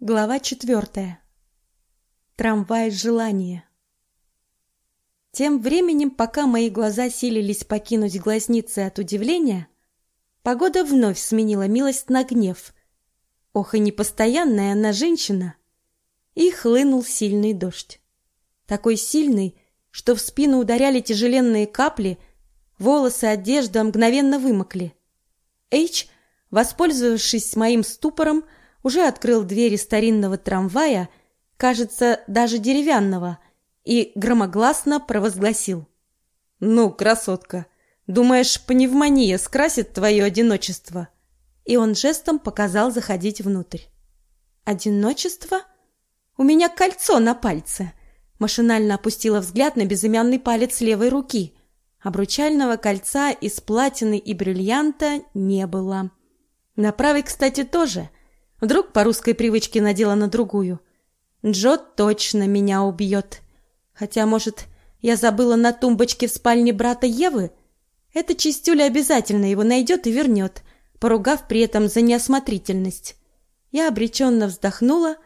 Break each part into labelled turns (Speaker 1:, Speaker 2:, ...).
Speaker 1: Глава четвертая. Трамвай желания. Тем временем, пока мои глаза силились покинуть глазницы от удивления, погода вновь сменила милость на гнев. Ох, и непостоянная она женщина. И хлынул сильный дождь. Такой сильный, что в спину ударяли тяжеленные капли, волосы, одежда мгновенно вымокли. Эйч, воспользовавшись моим ступором, уже открыл двери старинного трамвая, кажется, даже деревянного, и громогласно провозгласил. «Ну, красотка, думаешь, пневмония скрасит твое одиночество?» И он жестом показал заходить внутрь. «Одиночество? У меня кольцо на пальце!» Машинально опустила взгляд на безымянный палец левой руки. Обручального кольца из платины и бриллианта не было. На правой, кстати, тоже – Вдруг по русской привычке надела на другую. Джо точно меня убьет. Хотя, может, я забыла на тумбочке в спальне брата Евы? Эта чистюля обязательно его найдет и вернет, поругав при этом за неосмотрительность. Я обреченно вздохнула,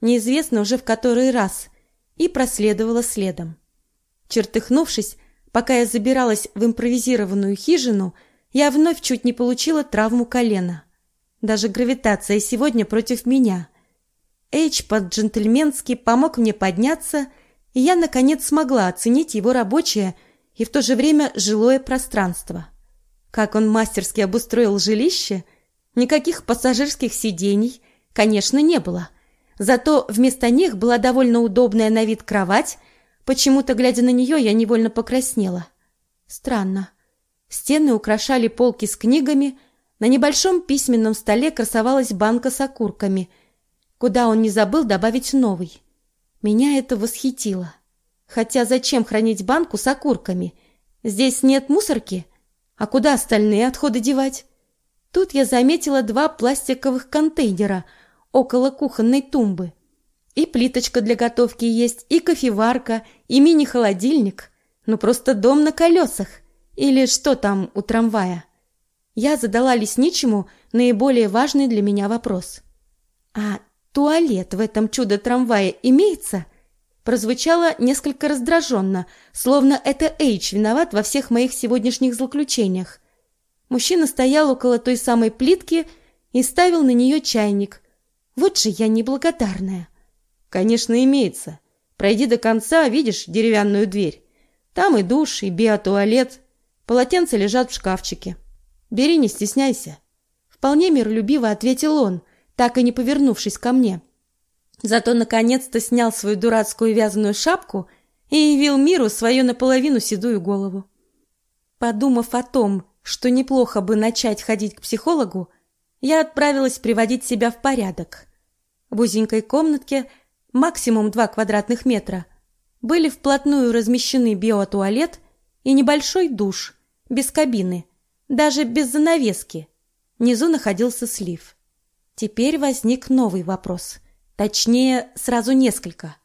Speaker 1: неизвестно уже в который раз, и проследовала следом. Чертыхнувшись, пока я забиралась в импровизированную хижину, я вновь чуть не получила травму колена. Даже гравитация сегодня против меня. Эйч по-джентльменски помог мне подняться, и я, наконец, смогла оценить его рабочее и в то же время жилое пространство. Как он мастерски обустроил жилище, никаких пассажирских сидений, конечно, не было. Зато вместо них была довольно удобная на вид кровать, почему-то, глядя на нее, я невольно покраснела. Странно. Стены украшали полки с книгами – на небольшом письменном столе красовалась банка с окурками, куда он не забыл добавить новый. Меня это восхитило. Хотя зачем хранить банку с окурками? Здесь нет мусорки. А куда остальные отходы девать? Тут я заметила два пластиковых контейнера около кухонной тумбы. И плиточка для готовки есть, и кофеварка, и мини-холодильник. Ну просто дом на колесах. Или что там у трамвая? Я задала лесничему наиболее важный для меня вопрос. «А туалет в этом чудо-трамвае имеется?» Прозвучало несколько раздраженно, словно это Эйч виноват во всех моих сегодняшних злоключениях. Мужчина стоял около той самой плитки и ставил на нее чайник. Вот же я неблагодарная. «Конечно, имеется. Пройди до конца, видишь деревянную дверь. Там и душ, и биотуалет. Полотенца лежат в шкафчике. Бери, не стесняйся. Вполне миролюбиво ответил он, так и не повернувшись ко мне. Зато наконец-то снял свою дурацкую вязаную шапку и явил миру свою наполовину седую голову. Подумав о том, что неплохо бы начать ходить к психологу, я отправилась приводить себя в порядок. В узенькой комнатке, максимум два квадратных метра, были вплотную размещены биотуалет и небольшой душ, без кабины – даже без занавески. Внизу находился слив. Теперь возник новый вопрос. Точнее, сразу несколько.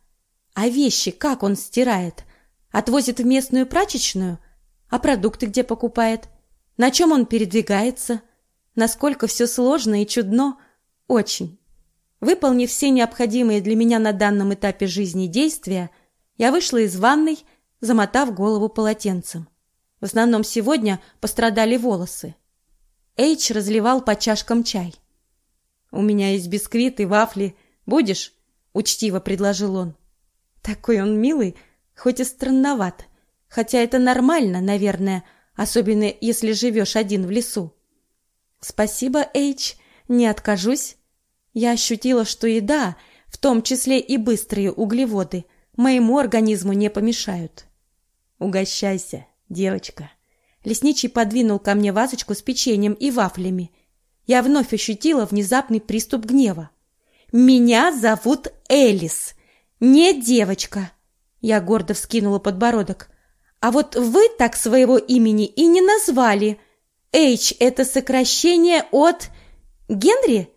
Speaker 1: А вещи как он стирает? Отвозит в местную прачечную? А продукты где покупает? На чем он передвигается? Насколько все сложно и чудно? Очень. Выполнив все необходимые для меня на данном этапе жизни действия, я вышла из ванной, замотав голову полотенцем. В основном сегодня пострадали волосы. Эйч разливал по чашкам чай. «У меня есть бисквиты, вафли. Будешь?» — учтиво предложил он. Такой он милый, хоть и странноват. Хотя это нормально, наверное, особенно если живешь один в лесу. «Спасибо, Эйч, не откажусь». Я ощутила, что еда, в том числе и быстрые углеводы, моему организму не помешают. «Угощайся», девочка. Лесничий подвинул ко мне вазочку с печеньем и вафлями. Я вновь ощутила внезапный приступ гнева. Меня зовут Элис, не девочка. Я гордо вскинула подбородок. А вот вы так своего имени и не назвали. H это сокращение от Генри?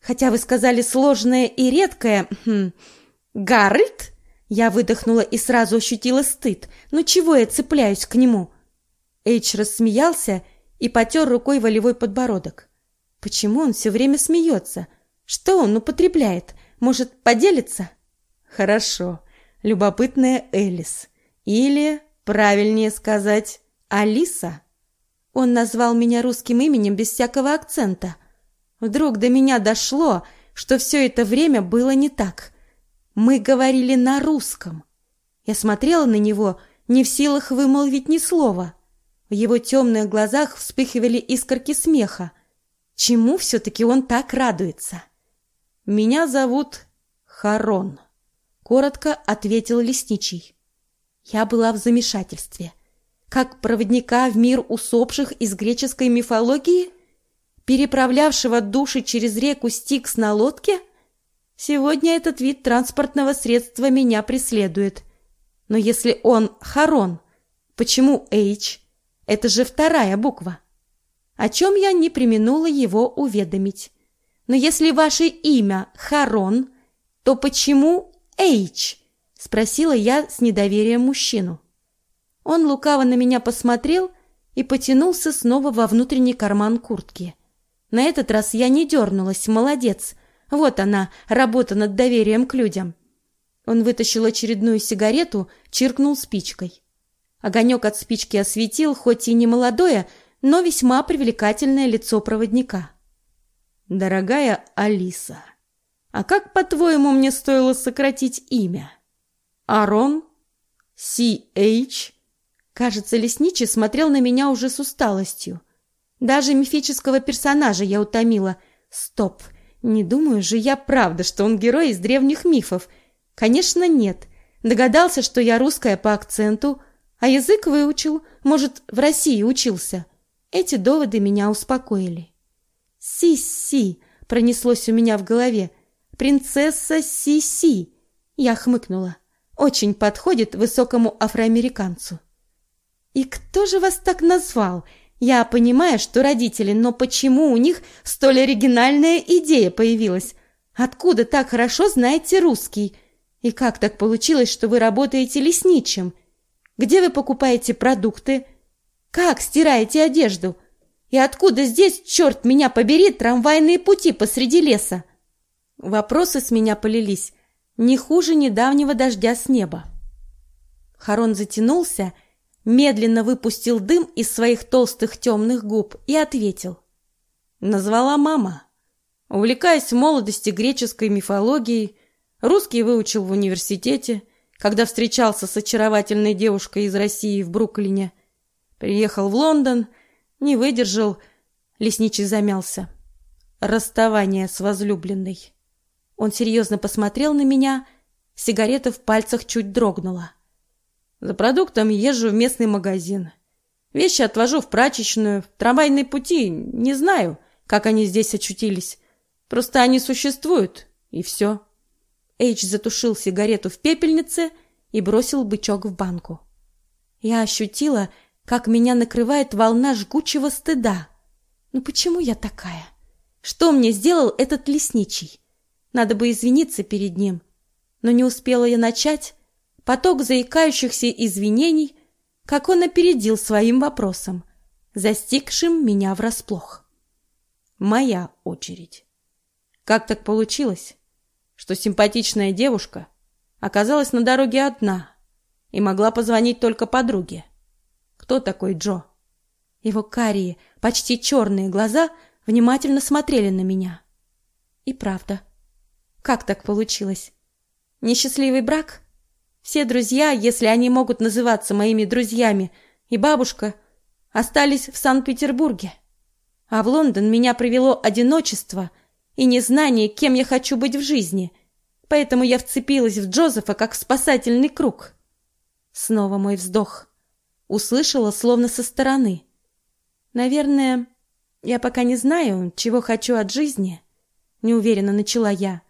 Speaker 1: Хотя вы сказали сложное и редкое. Хм. Я выдохнула и сразу ощутила стыд. Ну чего я цепляюсь к нему? Эйч рассмеялся и потер рукой волевой подбородок. Почему он все время смеется? Что он употребляет? Может, поделиться?
Speaker 2: Хорошо. Любопытная Элис. Или, правильнее сказать, Алиса.
Speaker 1: Он назвал меня русским именем без всякого акцента. Вдруг до меня дошло, что все это время было не так. Мы говорили на русском. Я смотрела на него, не в силах вымолвить ни слова. В его темных глазах вспыхивали искорки смеха. Чему все-таки он так радуется?
Speaker 2: «Меня зовут Харон», — коротко ответил лесничий.
Speaker 1: Я была в замешательстве. Как проводника в мир усопших из греческой мифологии? Переправлявшего души через реку Стикс на лодке? Сегодня этот вид транспортного средства меня преследует. Но если он Харон, почему H? Это же вторая буква. О чем я не применула его уведомить. Но если ваше имя Харон, то почему H? Спросила я с недоверием мужчину. Он лукаво на меня посмотрел и потянулся снова во внутренний карман куртки. На этот раз я не дернулась, молодец. Вот она, работа над доверием к людям. Он вытащил очередную сигарету, чиркнул спичкой. Огонек от спички осветил, хоть и не молодое, но весьма привлекательное лицо проводника.
Speaker 2: Дорогая Алиса, а как, по-твоему, мне стоило сократить имя? Арон? Си-Эйч?
Speaker 1: Кажется, лесничий смотрел на меня уже с усталостью. Даже мифического персонажа я утомила. Стоп, не думаю же я правда, что он герой из древних мифов. Конечно, нет. Догадался, что я русская по акценту, а язык выучил, может, в России учился. Эти доводы меня успокоили. «Си-си!» — пронеслось у меня в голове. «Принцесса Си-си!» Я хмыкнула. «Очень подходит высокому афроамериканцу». «И кто же вас так назвал?» Я понимаю, что родители, но почему у них столь оригинальная идея появилась? Откуда так хорошо знаете русский? И как так получилось, что вы работаете лесничим? Где вы покупаете продукты? Как стираете одежду? И откуда здесь, черт меня побери, трамвайные пути посреди леса? Вопросы с меня полились, не хуже недавнего дождя с неба. Харон затянулся, медленно выпустил дым из своих толстых темных губ и ответил.
Speaker 2: Назвала мама. Увлекаясь в молодости греческой мифологией, русский выучил в университете, когда встречался с очаровательной девушкой из России в Бруклине. Приехал в Лондон не выдержал, лесничий замялся. Расставание с возлюбленной.
Speaker 1: Он серьезно посмотрел на меня, сигарета в пальцах чуть дрогнула.
Speaker 2: За продуктом езжу в местный магазин. Вещи отвожу в прачечную, в трамвайные пути, не знаю, как они здесь очутились. Просто они существуют, и все.
Speaker 1: Эйч затушил сигарету в пепельнице и бросил бычок в банку. Я ощутила, как меня накрывает волна жгучего стыда. Ну почему я такая? Что мне сделал этот лесничий? Надо бы извиниться перед ним. Но не успела я начать, поток заикающихся извинений, как он опередил своим вопросом, застигшим меня врасплох.
Speaker 2: Моя очередь. Как так получилось, что симпатичная девушка оказалась на дороге одна и могла позвонить только подруге? Кто такой Джо?
Speaker 1: Его карие, почти черные глаза внимательно смотрели на меня. И правда. Как так получилось? Несчастливый брак? Все друзья, если они могут называться моими друзьями, и бабушка остались в Санкт-Петербурге. А в Лондон меня привело одиночество и незнание, кем я хочу быть в жизни. Поэтому я вцепилась в Джозефа как в спасательный круг. Снова мой вздох услышала словно со стороны. Наверное, я пока не знаю, чего хочу от жизни, неуверенно начала я.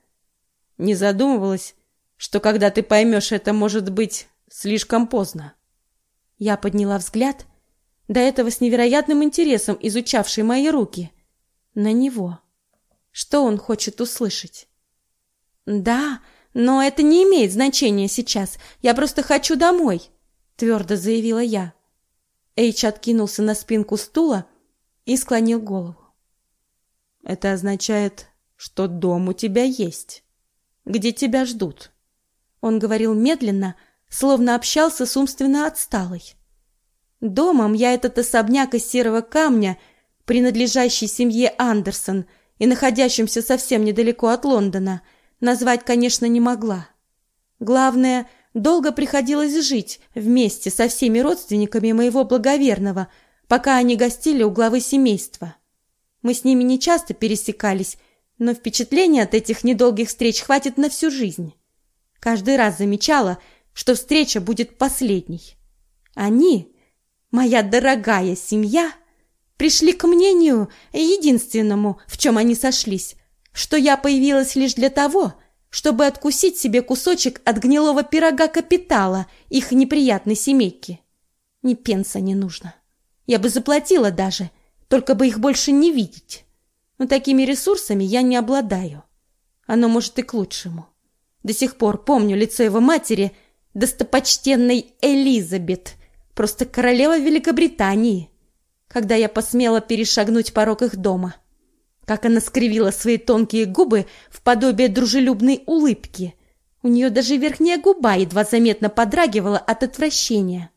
Speaker 2: Не задумывалась, что когда ты поймешь, это может быть слишком поздно.
Speaker 1: Я подняла взгляд, до этого с невероятным интересом изучавший мои руки, на него. Что он хочет услышать? Да, но это не имеет значения сейчас. Я просто хочу домой твердо заявила я. Эйч откинулся на спинку стула и склонил голову.
Speaker 2: Это означает, что дом у тебя есть. где тебя ждут. Он говорил медленно, словно общался с умственно отсталой. Домом я этот особняк из серого камня, принадлежащий семье Андерсон и находящимся совсем недалеко от Лондона, назвать, конечно, не могла. Главное, долго приходилось жить вместе со всеми родственниками моего благоверного, пока они гостили у главы семейства. Мы с ними не часто пересекались, но впечатления от этих недолгих встреч хватит на всю жизнь. Каждый раз замечала, что встреча будет последней. Они, моя дорогая семья, пришли к мнению единственному, в чем они сошлись, что я появилась лишь для того, чтобы откусить себе кусочек от гнилого пирога капитала их неприятной семейки. Ни пенса не нужно. Я бы заплатила даже, только бы их больше не видеть. Но такими ресурсами я не обладаю. Оно может и к лучшему. До сих пор помню лицо его матери, достопочтенной Элизабет, просто королева Великобритании, когда я посмела перешагнуть порог их дома. Как она скривила свои тонкие губы в подобие дружелюбной улыбки. У нее даже верхняя губа едва заметно подрагивала от отвращения.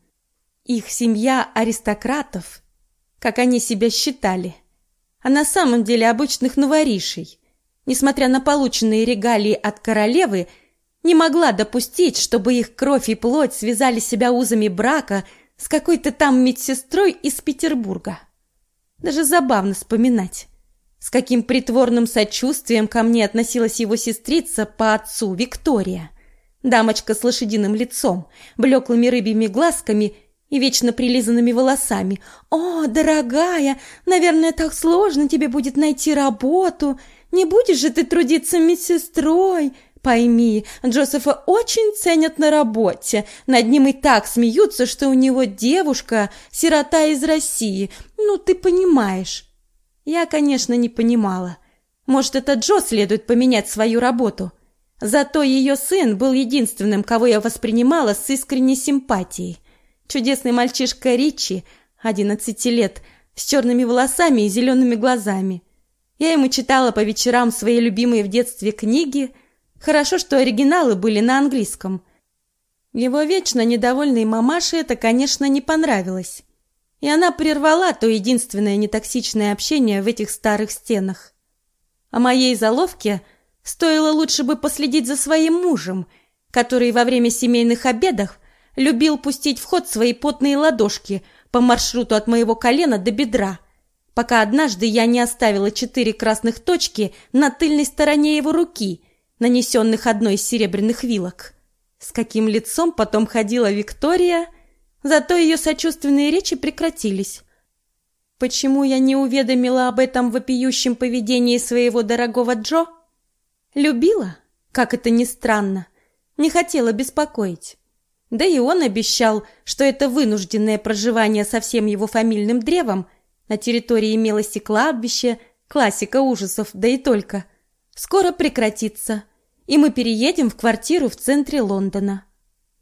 Speaker 2: Их семья аристократов, как они себя считали, а на самом деле обычных новоришей, несмотря на полученные регалии от королевы, не могла допустить, чтобы их кровь и плоть связали себя узами брака с какой-то там медсестрой из Петербурга. Даже забавно вспоминать, с каким притворным сочувствием ко мне относилась его сестрица по отцу Виктория. Дамочка с лошадиным лицом, блеклыми рыбьими глазками и вечно прилизанными волосами. «О, дорогая, наверное, так сложно тебе будет найти работу. Не будешь же ты трудиться медсестрой?» Пойми, Джозефа очень ценят на работе. Над ним и так смеются, что у него девушка, сирота из России. Ну, ты понимаешь. Я, конечно, не понимала. Может, это Джо следует поменять свою работу. Зато ее сын был единственным, кого я воспринимала с искренней симпатией. Чудесный мальчишка Ричи, одиннадцати лет, с черными волосами и зелеными глазами. Я ему читала по вечерам свои любимые в детстве книги. Хорошо, что оригиналы были на английском. Его вечно недовольной мамаше это, конечно, не понравилось. И она прервала то единственное нетоксичное общение в этих старых стенах. О моей заловке стоило лучше бы последить за своим мужем, который во время семейных обедов любил пустить в ход свои потные ладошки по маршруту от моего колена до бедра, пока однажды я не оставила четыре красных точки на тыльной стороне его руки, нанесенных одной из серебряных вилок. С каким лицом потом ходила Виктория, зато ее сочувственные речи прекратились. Почему я не уведомила об этом вопиющем поведении своего дорогого Джо? Любила, как это ни странно, не хотела беспокоить. Да и он обещал, что это вынужденное проживание со всем его фамильным древом на территории имелось и кладбище, классика ужасов, да и только. Скоро прекратится, и мы переедем в квартиру в центре Лондона.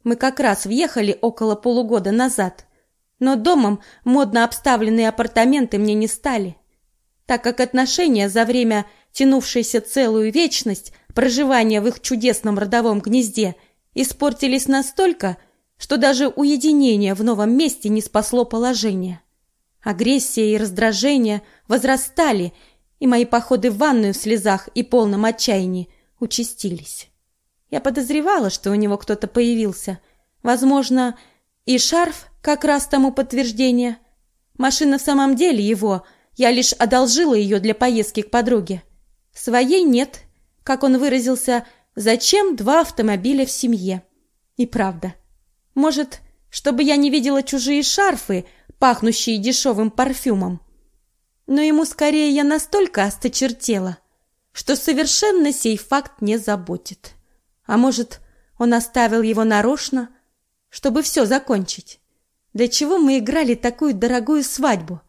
Speaker 2: Мы как раз въехали около полугода назад, но домом модно обставленные апартаменты мне не стали, так как отношения за время, тянувшейся целую вечность, проживания в их чудесном родовом гнезде – испортились настолько, что даже уединение в новом месте не спасло положение. Агрессия и раздражение возрастали, и мои походы в ванную в слезах и полном отчаянии участились. Я подозревала, что у него кто-то появился. Возможно, и шарф как раз тому подтверждение. Машина в самом деле его, я лишь одолжила ее для поездки к подруге. Своей нет, как он выразился, Зачем два автомобиля в семье? И правда. Может, чтобы я не видела чужие шарфы, пахнущие дешевым парфюмом? Но ему скорее я настолько осточертела, что совершенно сей факт не заботит. А может, он оставил его нарочно, чтобы все закончить? Для чего мы играли такую дорогую свадьбу?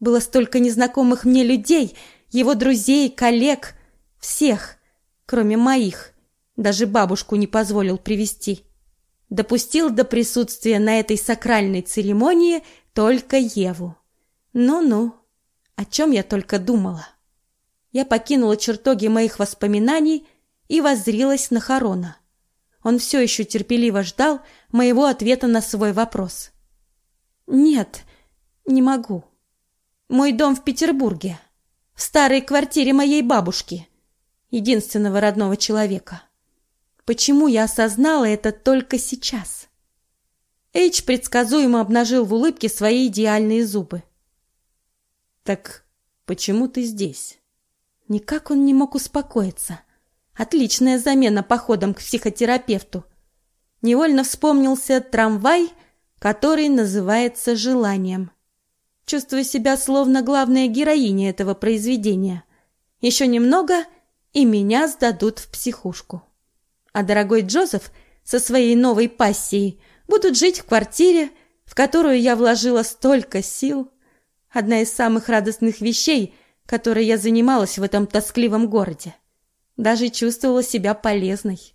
Speaker 2: Было столько незнакомых мне людей, его друзей, коллег, всех, кроме моих. Даже бабушку не позволил привести. Допустил до присутствия на этой сакральной церемонии только Еву. Ну-ну, о чем я только думала. Я покинула чертоги моих воспоминаний
Speaker 1: и воззрилась на Харона. Он все еще терпеливо ждал моего ответа на свой вопрос. «Нет, не могу. Мой дом в Петербурге, в старой квартире моей бабушки, единственного родного человека. Почему я осознала это только сейчас?» Эйч предсказуемо обнажил в улыбке свои идеальные зубы.
Speaker 2: «Так почему ты здесь?»
Speaker 1: Никак он не мог успокоиться. Отличная замена походом к психотерапевту. Невольно вспомнился трамвай, который называется «Желанием». Чувствую себя словно главная героиня этого произведения. Еще немного, и меня сдадут в психушку. А дорогой Джозеф со своей новой пассией будут жить в квартире, в которую я вложила столько сил. Одна из самых радостных вещей, которой я занималась в этом тоскливом городе. Даже чувствовала себя полезной.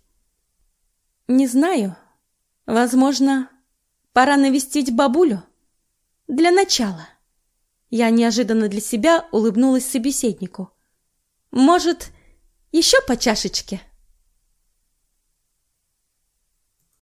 Speaker 1: Не знаю. Возможно, пора навестить бабулю? Для начала. Я неожиданно для себя улыбнулась собеседнику. Может, еще по чашечке?